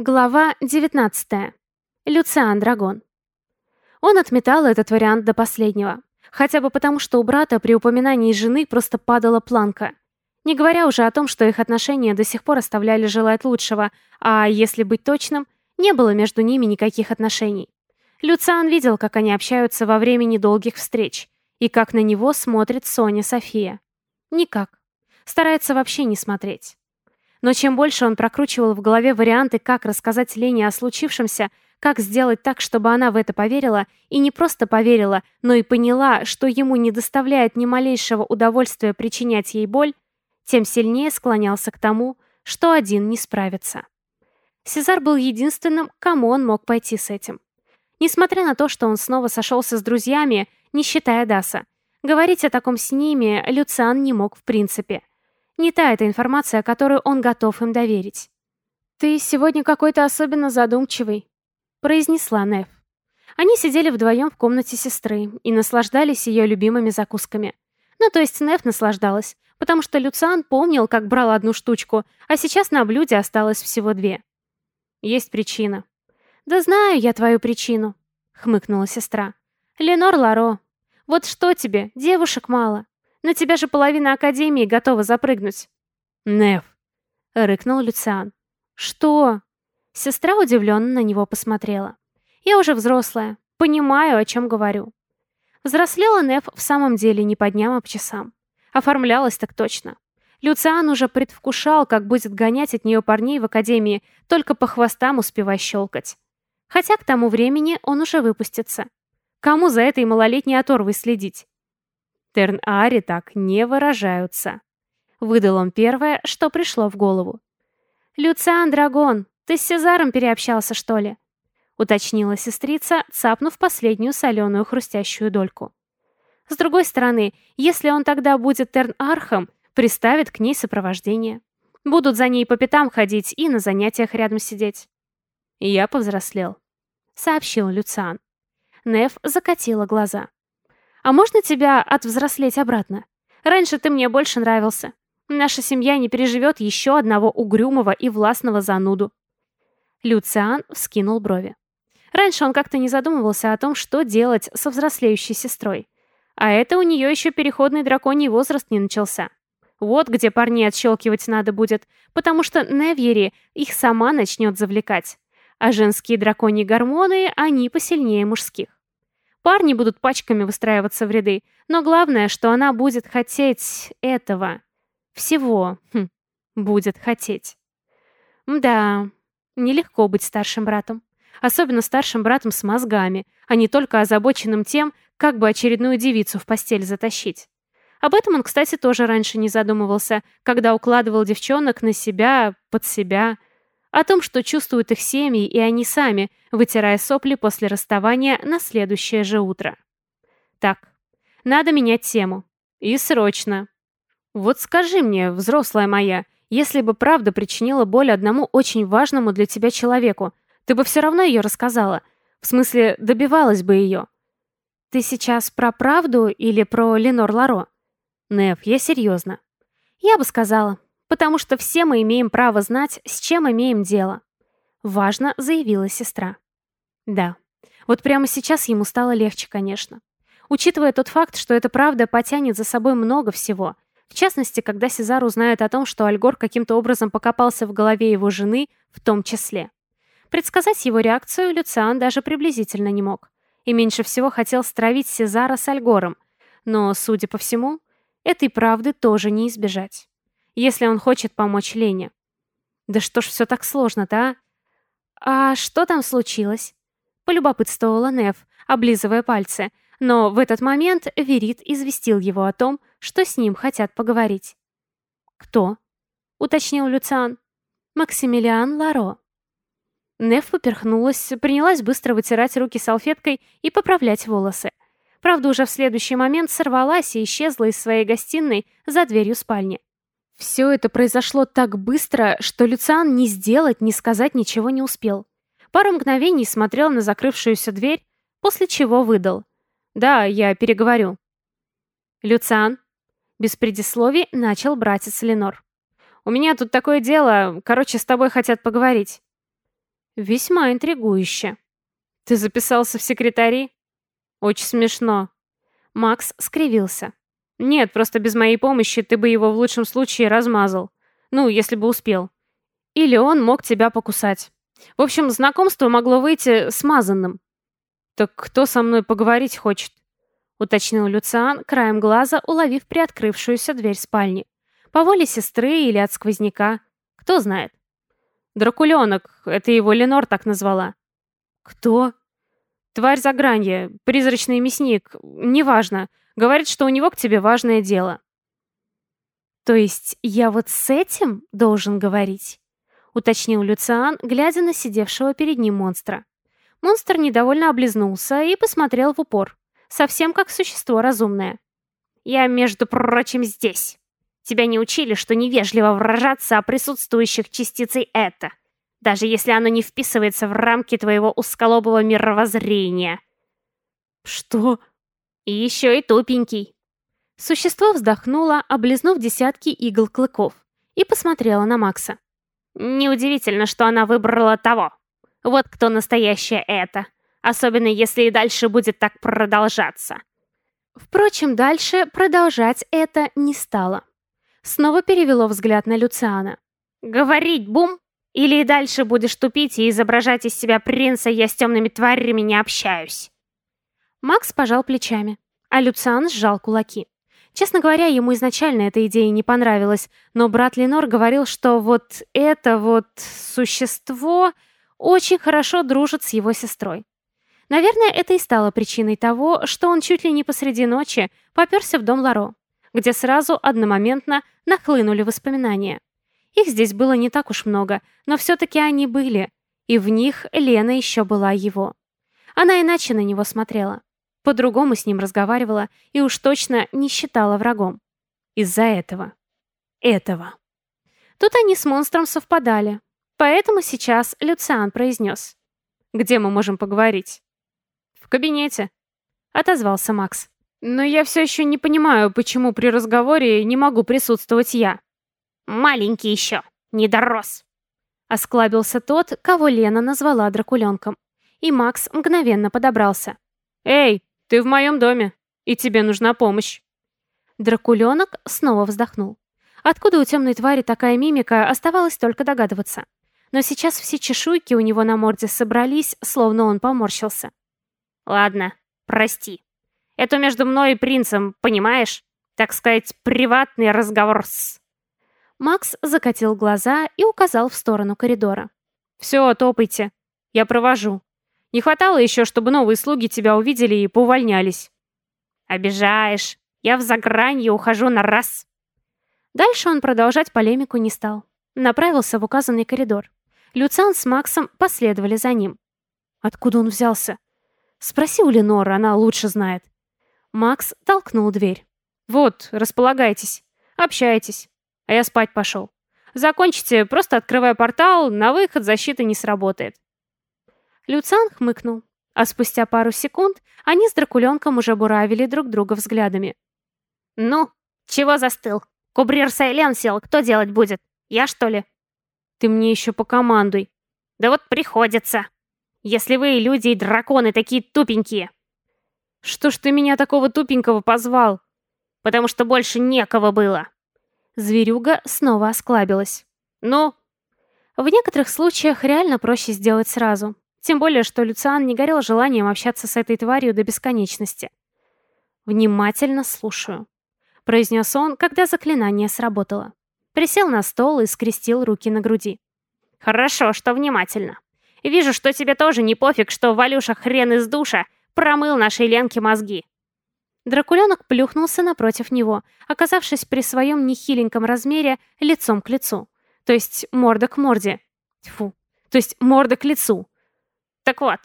Глава 19. Люциан Драгон. Он отметал этот вариант до последнего. Хотя бы потому, что у брата при упоминании жены просто падала планка. Не говоря уже о том, что их отношения до сих пор оставляли желать лучшего, а, если быть точным, не было между ними никаких отношений. Люциан видел, как они общаются во время недолгих встреч, и как на него смотрит Соня София. Никак. Старается вообще не смотреть. Но чем больше он прокручивал в голове варианты, как рассказать Лене о случившемся, как сделать так, чтобы она в это поверила, и не просто поверила, но и поняла, что ему не доставляет ни малейшего удовольствия причинять ей боль, тем сильнее склонялся к тому, что один не справится. Сезар был единственным, кому он мог пойти с этим. Несмотря на то, что он снова сошелся с друзьями, не считая Даса, говорить о таком с ними Люциан не мог в принципе. Не та эта информация, которую он готов им доверить. «Ты сегодня какой-то особенно задумчивый», — произнесла Нев. Они сидели вдвоем в комнате сестры и наслаждались ее любимыми закусками. Ну, то есть Нев наслаждалась, потому что Люциан помнил, как брал одну штучку, а сейчас на блюде осталось всего две. «Есть причина». «Да знаю я твою причину», — хмыкнула сестра. «Ленор Ларо. Вот что тебе, девушек мало. На тебя же половина Академии готова запрыгнуть». «Нев», — рыкнул Люциан. «Что?» Сестра удивленно на него посмотрела. «Я уже взрослая. Понимаю, о чем говорю». Взрослела Нев в самом деле не по дням, а по часам. Оформлялась так точно. Люциан уже предвкушал, как будет гонять от нее парней в академии, только по хвостам успевая щелкать. Хотя к тому времени он уже выпустится. Кому за этой малолетней оторвой следить? Терн-Ари так не выражаются. Выдал он первое, что пришло в голову. «Люциан Драгон, ты с Сезаром переобщался, что ли?» уточнила сестрица, цапнув последнюю соленую хрустящую дольку. С другой стороны, если он тогда будет Терн-Архом, приставит к ней сопровождение. Будут за ней по пятам ходить и на занятиях рядом сидеть. «Я повзрослел», — сообщил Люциан. Нев закатила глаза. А можно тебя отвзрослеть обратно? Раньше ты мне больше нравился. Наша семья не переживет еще одного угрюмого и властного зануду». Люциан вскинул брови. Раньше он как-то не задумывался о том, что делать со взрослеющей сестрой. А это у нее еще переходный драконий возраст не начался. Вот где парней отщелкивать надо будет, потому что Невьери их сама начнет завлекать. А женские драконьи гормоны, они посильнее мужских. Парни будут пачками выстраиваться в ряды, но главное, что она будет хотеть этого. Всего. Хм, будет хотеть. Да, нелегко быть старшим братом. Особенно старшим братом с мозгами, а не только озабоченным тем, как бы очередную девицу в постель затащить. Об этом он, кстати, тоже раньше не задумывался, когда укладывал девчонок на себя, под себя, о том, что чувствуют их семьи и они сами, вытирая сопли после расставания на следующее же утро. Так, надо менять тему. И срочно. Вот скажи мне, взрослая моя, если бы правда причинила боль одному очень важному для тебя человеку, ты бы все равно ее рассказала. В смысле, добивалась бы ее. Ты сейчас про правду или про Ленор Ларо? Нев, я серьезно. Я бы сказала, потому что все мы имеем право знать, с чем имеем дело. Важно, заявила сестра. Да, вот прямо сейчас ему стало легче, конечно. Учитывая тот факт, что эта правда потянет за собой много всего. В частности, когда Сезар узнает о том, что Альгор каким-то образом покопался в голове его жены, в том числе. Предсказать его реакцию Люциан даже приблизительно не мог. И меньше всего хотел стравить Сезара с Альгором. Но, судя по всему, этой правды тоже не избежать если он хочет помочь Лене. Да что ж все так сложно-то, а? А что там случилось? Полюбопытствовала Нев, облизывая пальцы, но в этот момент Верит известил его о том, что с ним хотят поговорить. «Кто?» — уточнил Люциан. «Максимилиан Ларо». Нев поперхнулась, принялась быстро вытирать руки салфеткой и поправлять волосы. Правда, уже в следующий момент сорвалась и исчезла из своей гостиной за дверью спальни. Все это произошло так быстро, что Люциан ни сделать, ни сказать ничего не успел. Пару мгновений смотрел на закрывшуюся дверь, после чего выдал. «Да, я переговорю». «Люциан», без предисловий начал братец Ленор. «У меня тут такое дело, короче, с тобой хотят поговорить». Весьма интригующе. Ты записался в секретари? Очень смешно. Макс скривился. Нет, просто без моей помощи ты бы его в лучшем случае размазал. Ну, если бы успел. Или он мог тебя покусать. В общем, знакомство могло выйти смазанным. Так кто со мной поговорить хочет? Уточнил Люциан, краем глаза уловив приоткрывшуюся дверь спальни. По воле сестры или от сквозняка. Кто знает. Дракуленок, это его Ленор так назвала. Кто? Тварь за гранье, призрачный мясник, неважно. Говорит, что у него к тебе важное дело. То есть я вот с этим должен говорить? Уточнил Люциан, глядя на сидевшего перед ним монстра. Монстр недовольно облизнулся и посмотрел в упор. Совсем как существо разумное. «Я, между прочим, здесь. Тебя не учили, что невежливо выражаться о присутствующих частицей «это» даже если оно не вписывается в рамки твоего узколобого мировоззрения. Что? И еще и тупенький. Существо вздохнуло, облизнув десятки игл клыков, и посмотрело на Макса. Неудивительно, что она выбрала того. Вот кто настоящее это. Особенно если и дальше будет так продолжаться. Впрочем, дальше продолжать это не стало. Снова перевело взгляд на Люциана. «Говорить, Бум!» Или и дальше будешь тупить и изображать из себя принца «я с темными тварями не общаюсь». Макс пожал плечами, а Люциан сжал кулаки. Честно говоря, ему изначально эта идея не понравилась, но брат Ленор говорил, что вот это вот существо очень хорошо дружит с его сестрой. Наверное, это и стало причиной того, что он чуть ли не посреди ночи поперся в дом Ларо, где сразу одномоментно нахлынули воспоминания. Их здесь было не так уж много, но все-таки они были, и в них Лена еще была его. Она иначе на него смотрела, по-другому с ним разговаривала и уж точно не считала врагом. Из-за этого. Этого. Тут они с монстром совпадали, поэтому сейчас Люциан произнес. «Где мы можем поговорить?» «В кабинете», — отозвался Макс. «Но я все еще не понимаю, почему при разговоре не могу присутствовать я». Маленький еще, не дорос. Осклабился тот, кого Лена назвала дракуленком. И Макс мгновенно подобрался. «Эй, ты в моем доме, и тебе нужна помощь». Дракуленок снова вздохнул. Откуда у темной твари такая мимика, оставалось только догадываться. Но сейчас все чешуйки у него на морде собрались, словно он поморщился. «Ладно, прости. Это между мной и принцем, понимаешь? Так сказать, приватный разговор с...» Макс закатил глаза и указал в сторону коридора. «Все, топайте. Я провожу. Не хватало еще, чтобы новые слуги тебя увидели и поувольнялись». «Обижаешь. Я в загранье ухожу на раз». Дальше он продолжать полемику не стал. Направился в указанный коридор. Люциан с Максом последовали за ним. Откуда он взялся? Спроси у Ленора, она лучше знает. Макс толкнул дверь. «Вот, располагайтесь. Общайтесь а я спать пошел. Закончите, просто открывая портал, на выход защита не сработает. Люциан хмыкнул, а спустя пару секунд они с Дракуленком уже буравили друг друга взглядами. «Ну, чего застыл? Кубрир Сайлен сел, кто делать будет? Я, что ли?» «Ты мне еще покомандуй». «Да вот приходится. Если вы, люди и драконы, такие тупенькие». «Что ж ты меня такого тупенького позвал?» «Потому что больше некого было». Зверюга снова осклабилась. «Ну?» В некоторых случаях реально проще сделать сразу. Тем более, что Люциан не горел желанием общаться с этой тварью до бесконечности. «Внимательно слушаю», — произнес он, когда заклинание сработало. Присел на стол и скрестил руки на груди. «Хорошо, что внимательно. Вижу, что тебе тоже не пофиг, что Валюша хрен из душа промыл нашей Ленке мозги. Дракуленок плюхнулся напротив него, оказавшись при своем нехиленьком размере лицом к лицу. То есть морда к морде. Тьфу. То есть морда к лицу. Так вот,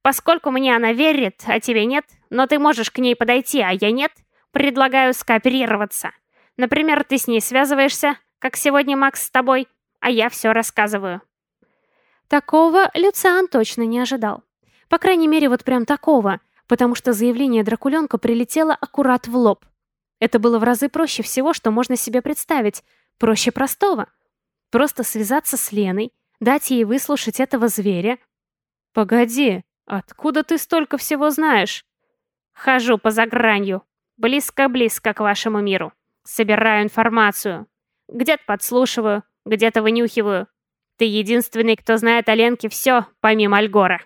поскольку мне она верит, а тебе нет, но ты можешь к ней подойти, а я нет, предлагаю скооперироваться. Например, ты с ней связываешься, как сегодня Макс с тобой, а я все рассказываю. Такого Люциан точно не ожидал. По крайней мере, вот прям такого — потому что заявление Дракуленка прилетело аккурат в лоб. Это было в разы проще всего, что можно себе представить. Проще простого. Просто связаться с Леной, Дать ей выслушать этого зверя? Погоди, откуда ты столько всего знаешь? Хожу по загранью. Близко-близко к вашему миру. Собираю информацию. Где-то подслушиваю, где-то вынюхиваю. Ты единственный, кто знает о Ленке все, помимо Альгора.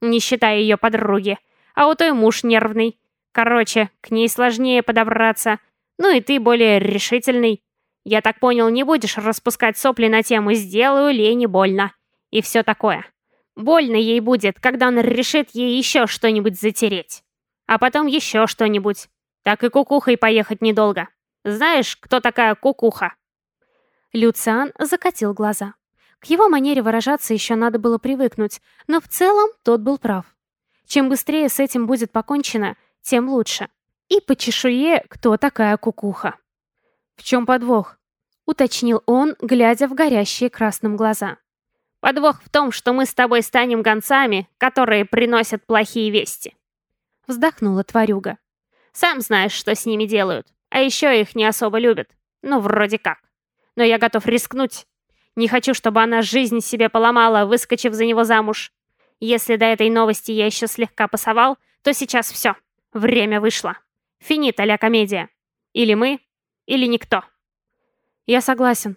Не считая ее подруги. А у той муж нервный. Короче, к ней сложнее подобраться. Ну и ты более решительный. Я так понял, не будешь распускать сопли на тему «сделаю Лене больно». И все такое. Больно ей будет, когда он решит ей еще что-нибудь затереть. А потом еще что-нибудь. Так и кукухой поехать недолго. Знаешь, кто такая кукуха?» Люциан закатил глаза. К его манере выражаться еще надо было привыкнуть, но в целом тот был прав. Чем быстрее с этим будет покончено, тем лучше. И по чешуе, кто такая кукуха. «В чем подвох?» — уточнил он, глядя в горящие красным глаза. «Подвох в том, что мы с тобой станем гонцами, которые приносят плохие вести». Вздохнула тварюга. «Сам знаешь, что с ними делают. А еще их не особо любят. Ну, вроде как. Но я готов рискнуть. Не хочу, чтобы она жизнь себе поломала, выскочив за него замуж. Если до этой новости я еще слегка пасовал, то сейчас все. Время вышло. Финит а комедия. Или мы, или никто. Я согласен.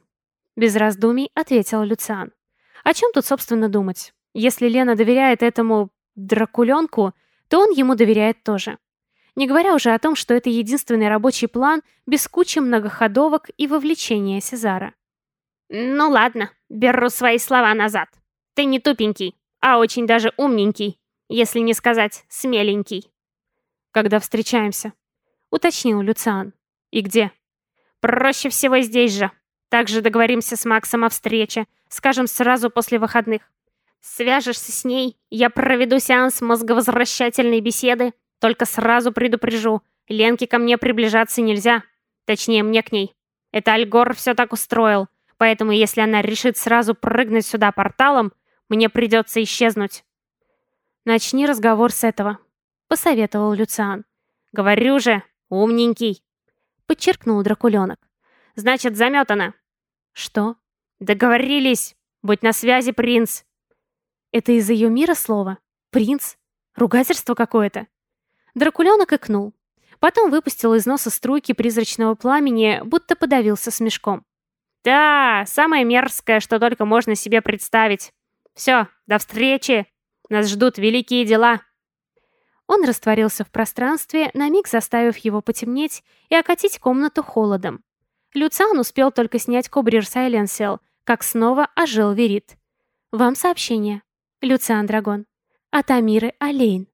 Без раздумий ответил Люциан. О чем тут, собственно, думать? Если Лена доверяет этому дракуленку, то он ему доверяет тоже. Не говоря уже о том, что это единственный рабочий план без кучи многоходовок и вовлечения Сезара. «Ну ладно, беру свои слова назад. Ты не тупенький, а очень даже умненький, если не сказать смеленький». «Когда встречаемся?» — уточнил Люциан. «И где?» «Проще всего здесь же. Также договоримся с Максом о встрече, скажем, сразу после выходных. Свяжешься с ней, я проведу сеанс мозговозвращательной беседы, только сразу предупрежу, Ленке ко мне приближаться нельзя. Точнее, мне к ней. Это Альгор все так устроил, поэтому если она решит сразу прыгнуть сюда порталом, мне придется исчезнуть. «Начни разговор с этого», — посоветовал Люциан. «Говорю же, умненький», — подчеркнул дракуленок. «Значит, заметано». «Что?» «Договорились. Будь на связи, принц». «Это из ее мира слово? Принц? Ругательство какое-то?» Дракуленок икнул. Потом выпустил из носа струйки призрачного пламени, будто подавился смешком. «Да, самое мерзкое, что только можно себе представить. Все, до встречи. Нас ждут великие дела». Он растворился в пространстве, на миг заставив его потемнеть и окатить комнату холодом. Люциан успел только снять Кобрир Сайленсел, как снова ожил Верит. «Вам сообщение. Люциан Драгон. От Амиры Алейн».